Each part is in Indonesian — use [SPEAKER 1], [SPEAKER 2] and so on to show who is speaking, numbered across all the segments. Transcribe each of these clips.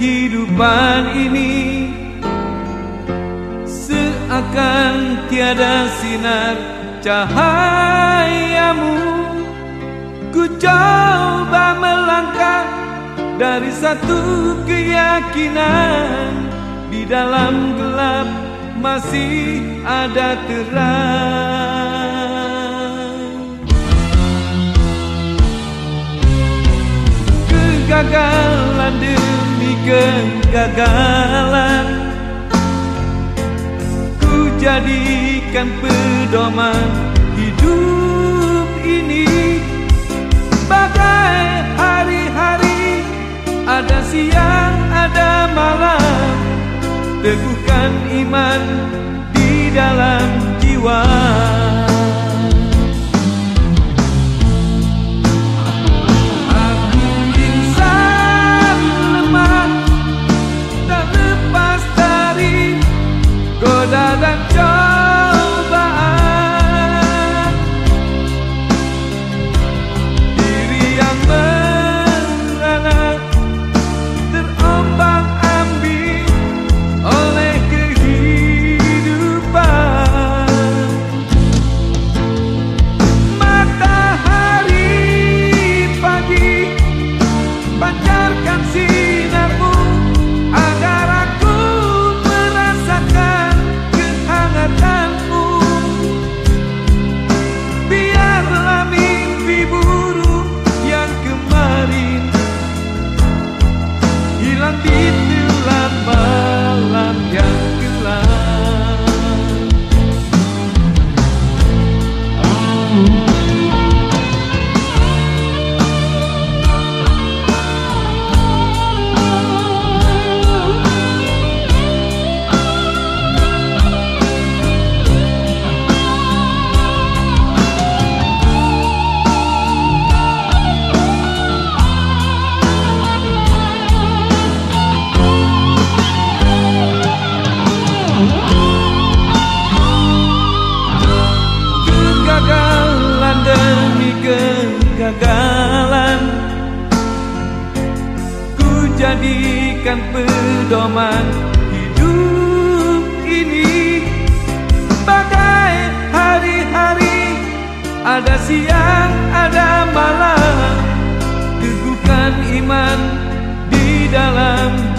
[SPEAKER 1] kehidupan ini Seakan tiada sinar cahayamu. Ku coba melangkah dari satu keyakinan Di dalam gelap masih ada terang. kegagalan. Ku jadikan pedoman hidup ini. Bagai hari-hari ada siang ada malam. Teguhkan iman di dalam jiwa. kegagalan. Ku jadikan pedoman hidup ini. Bagai hari-hari Ada siang, ada malam. Teguhkan iman di dalam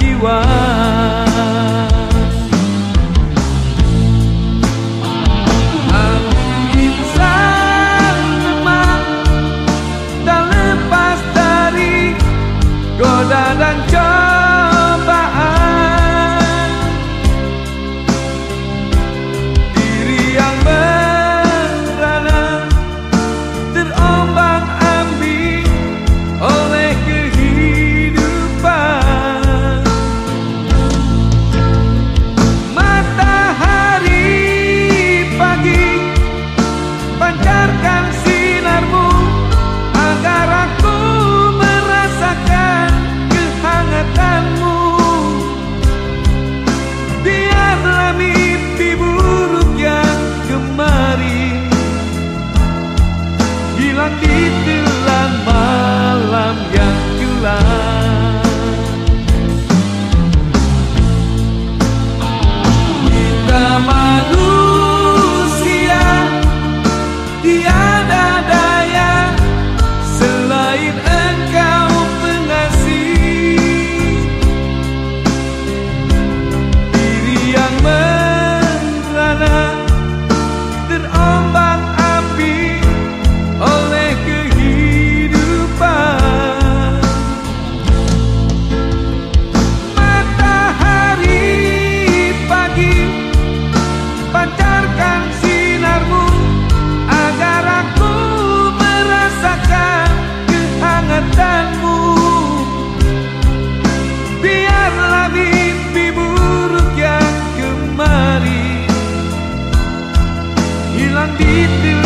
[SPEAKER 1] langit